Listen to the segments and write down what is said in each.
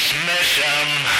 transmission.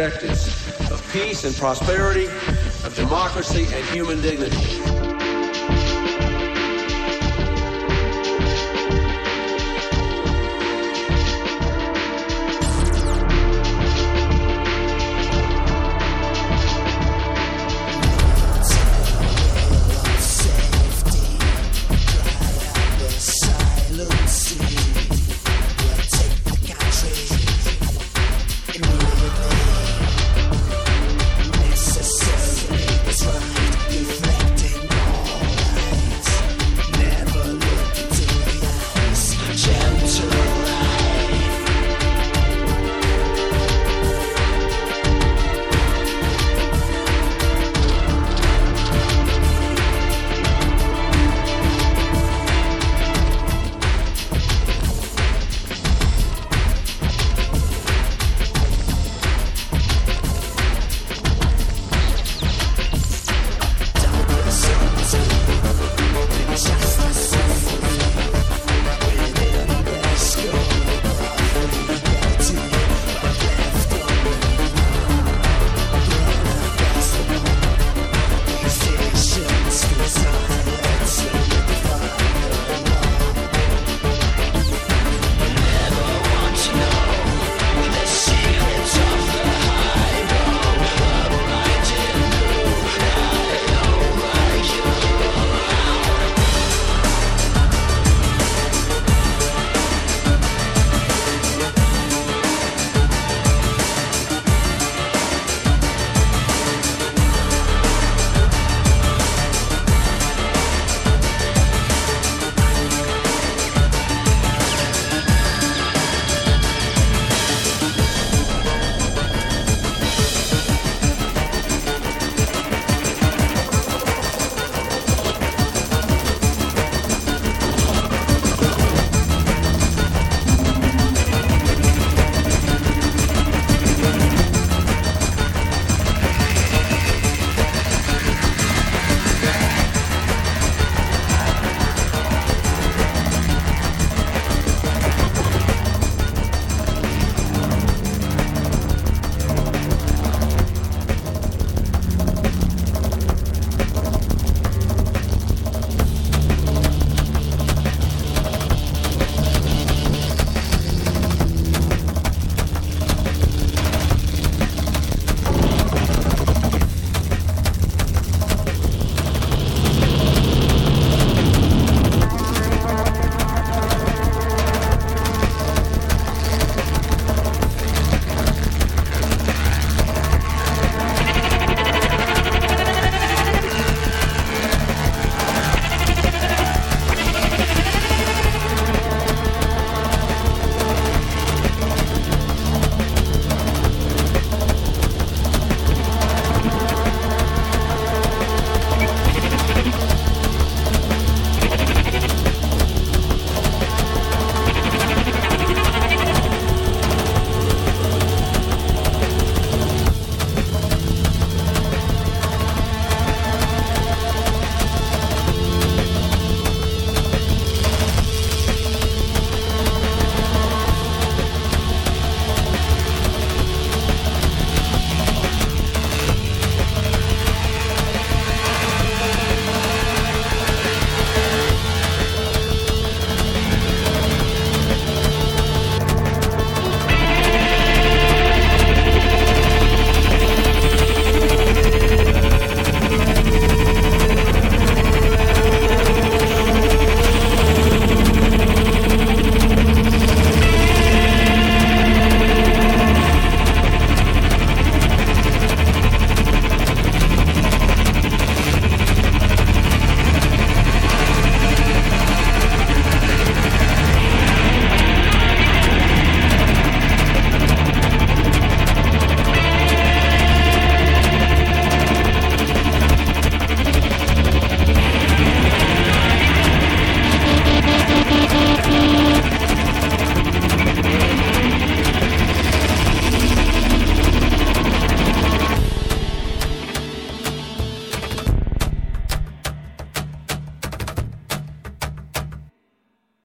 Objectives of peace and prosperity,